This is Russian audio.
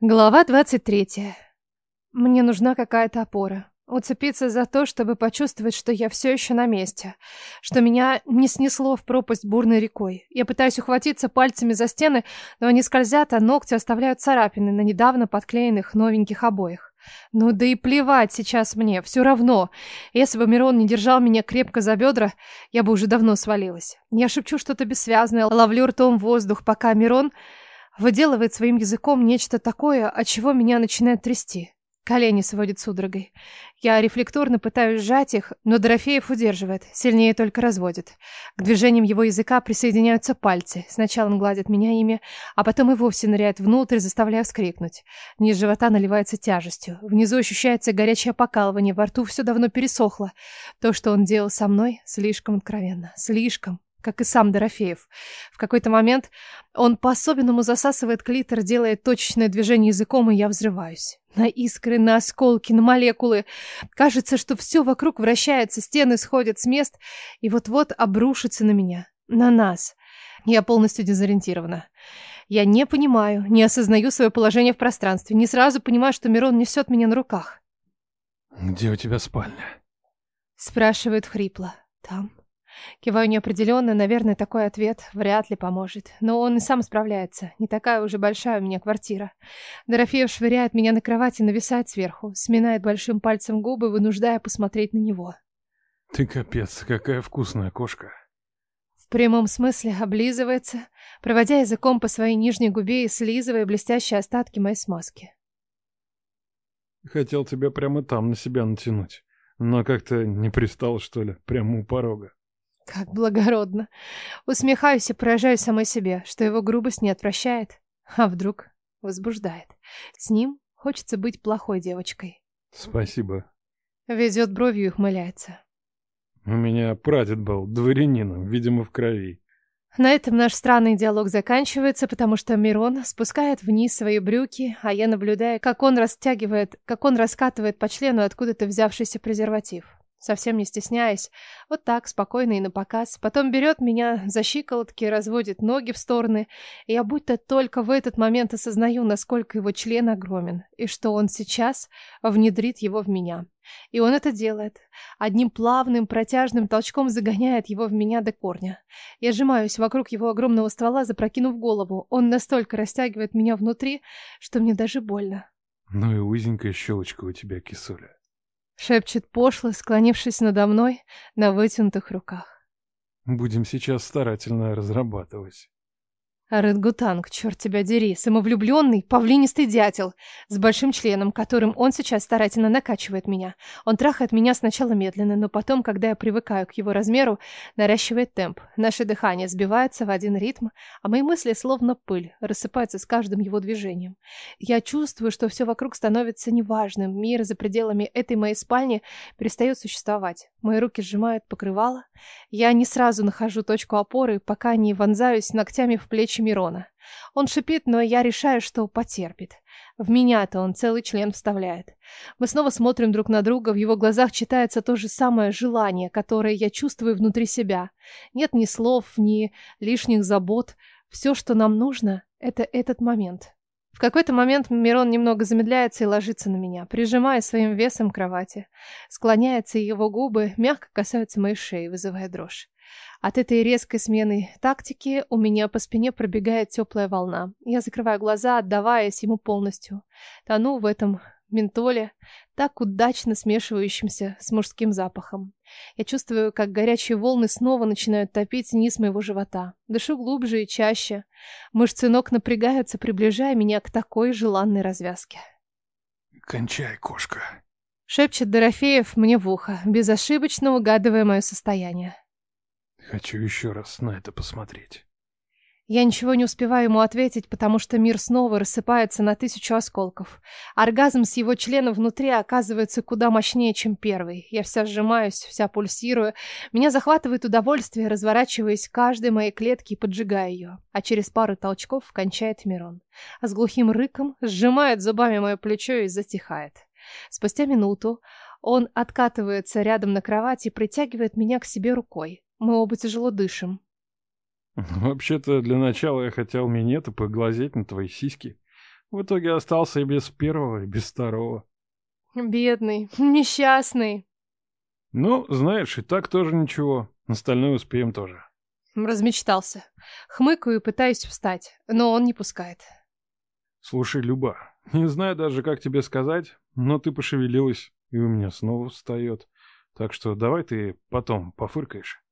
Глава 23. Мне нужна какая-то опора. Уцепиться за то, чтобы почувствовать, что я все еще на месте. Что меня не снесло в пропасть бурной рекой. Я пытаюсь ухватиться пальцами за стены, но они скользят, а ногти оставляют царапины на недавно подклеенных новеньких обоях. Ну да и плевать сейчас мне, все равно. Если бы Мирон не держал меня крепко за бедра, я бы уже давно свалилась. Я шепчу что-то бессвязное, ловлю ртом воздух, пока Мирон выделывает своим языком нечто такое, от чего меня начинает трясти. Колени сводит судорогой. Я рефлекторно пытаюсь сжать их, но Дорофеев удерживает, сильнее только разводит. К движениям его языка присоединяются пальцы. Сначала он гладит меня ими, а потом и вовсе ныряет внутрь, заставляя вскрикнуть. Низ живота наливается тяжестью. Внизу ощущается горячее покалывание, во рту все давно пересохло. То, что он делал со мной, слишком откровенно. Слишком как и сам Дорофеев. В какой-то момент он по-особенному засасывает клитор, делает точечное движение языком, и я взрываюсь. На искры, на осколки, на молекулы. Кажется, что все вокруг вращается, стены сходят с мест и вот-вот обрушатся на меня, на нас. Я полностью дезориентирована. Я не понимаю, не осознаю свое положение в пространстве, не сразу понимаю, что Мирон несет меня на руках. «Где у тебя спальня?» Спрашивает хрипло. «Там». Киваю неопределенно, наверное, такой ответ вряд ли поможет. Но он и сам справляется. Не такая уже большая у меня квартира. Дорофеев швыряет меня на кровать и нависает сверху, сминает большим пальцем губы, вынуждая посмотреть на него. Ты капец, какая вкусная кошка. В прямом смысле облизывается, проводя языком по своей нижней губе и слизывая блестящие остатки моей смазки. Хотел тебя прямо там на себя натянуть, но как-то не пристал, что ли, прямо у порога. Как благородно. Усмехаюсь и поражаюсь самой себе, что его грубость не отвращает, а вдруг возбуждает. С ним хочется быть плохой девочкой. Спасибо. Везет бровью и ухмыляется. У меня прадед был дворянином, видимо, в крови. На этом наш странный диалог заканчивается, потому что Мирон спускает вниз свои брюки, а я наблюдаю, как он растягивает, как он раскатывает по члену откуда-то взявшийся презерватив совсем не стесняясь, вот так, спокойно и напоказ. Потом берет меня за щиколотки, разводит ноги в стороны, и я будто только в этот момент осознаю, насколько его член огромен, и что он сейчас внедрит его в меня. И он это делает. Одним плавным, протяжным толчком загоняет его в меня до корня. Я сжимаюсь вокруг его огромного ствола, запрокинув голову. Он настолько растягивает меня внутри, что мне даже больно. Ну и узенькая щелочка у тебя, кисуля. Шепчет пошло, склонившись надо мной на вытянутых руках. Будем сейчас старательно разрабатывать. Рэдгутанг, черт тебя дери, самовлюбленный, павлинистый дятел, с большим членом, которым он сейчас старательно накачивает меня. Он трахает меня сначала медленно, но потом, когда я привыкаю к его размеру, наращивает темп. Наше дыхание сбивается в один ритм, а мои мысли словно пыль, рассыпаются с каждым его движением. Я чувствую, что все вокруг становится неважным, мир за пределами этой моей спальни перестает существовать. Мои руки сжимают покрывало. Я не сразу нахожу точку опоры, пока не вонзаюсь ногтями в плечи Мирона. Он шипит, но я решаю, что потерпит. В меня-то он целый член вставляет. Мы снова смотрим друг на друга, в его глазах читается то же самое желание, которое я чувствую внутри себя. Нет ни слов, ни лишних забот. Все, что нам нужно, это этот момент. В какой-то момент Мирон немного замедляется и ложится на меня, прижимая своим весом к кровати. Склоняется, и его губы мягко касаются моей шеи, вызывая дрожь. От этой резкой смены тактики у меня по спине пробегает теплая волна. Я закрываю глаза, отдаваясь ему полностью. Тону в этом ментоле, так удачно смешивающимся с мужским запахом. Я чувствую, как горячие волны снова начинают топить низ моего живота. Дышу глубже и чаще. Мышцы ног напрягаются, приближая меня к такой желанной развязке. «Кончай, кошка!» Шепчет Дорофеев мне в ухо, безошибочно угадывая мое состояние. «Хочу еще раз на это посмотреть». Я ничего не успеваю ему ответить, потому что мир снова рассыпается на тысячу осколков. Оргазм с его члена внутри оказывается куда мощнее, чем первый. Я вся сжимаюсь, вся пульсирую. Меня захватывает удовольствие, разворачиваясь в каждой моей клетке и поджигая ее. А через пару толчков кончает Мирон. А с глухим рыком сжимает зубами мое плечо и затихает. Спустя минуту он откатывается рядом на кровати и притягивает меня к себе рукой. Мы оба тяжело дышим. Вообще-то, для начала я хотел минету поглазеть на твои сиськи. В итоге остался и без первого, и без второго. Бедный, несчастный. Ну, знаешь, и так тоже ничего. Остальное успеем тоже. Размечтался. Хмыкаю и пытаюсь встать, но он не пускает. Слушай, Люба, не знаю даже, как тебе сказать, но ты пошевелилась, и у меня снова встает. Так что давай ты потом пофыркаешь.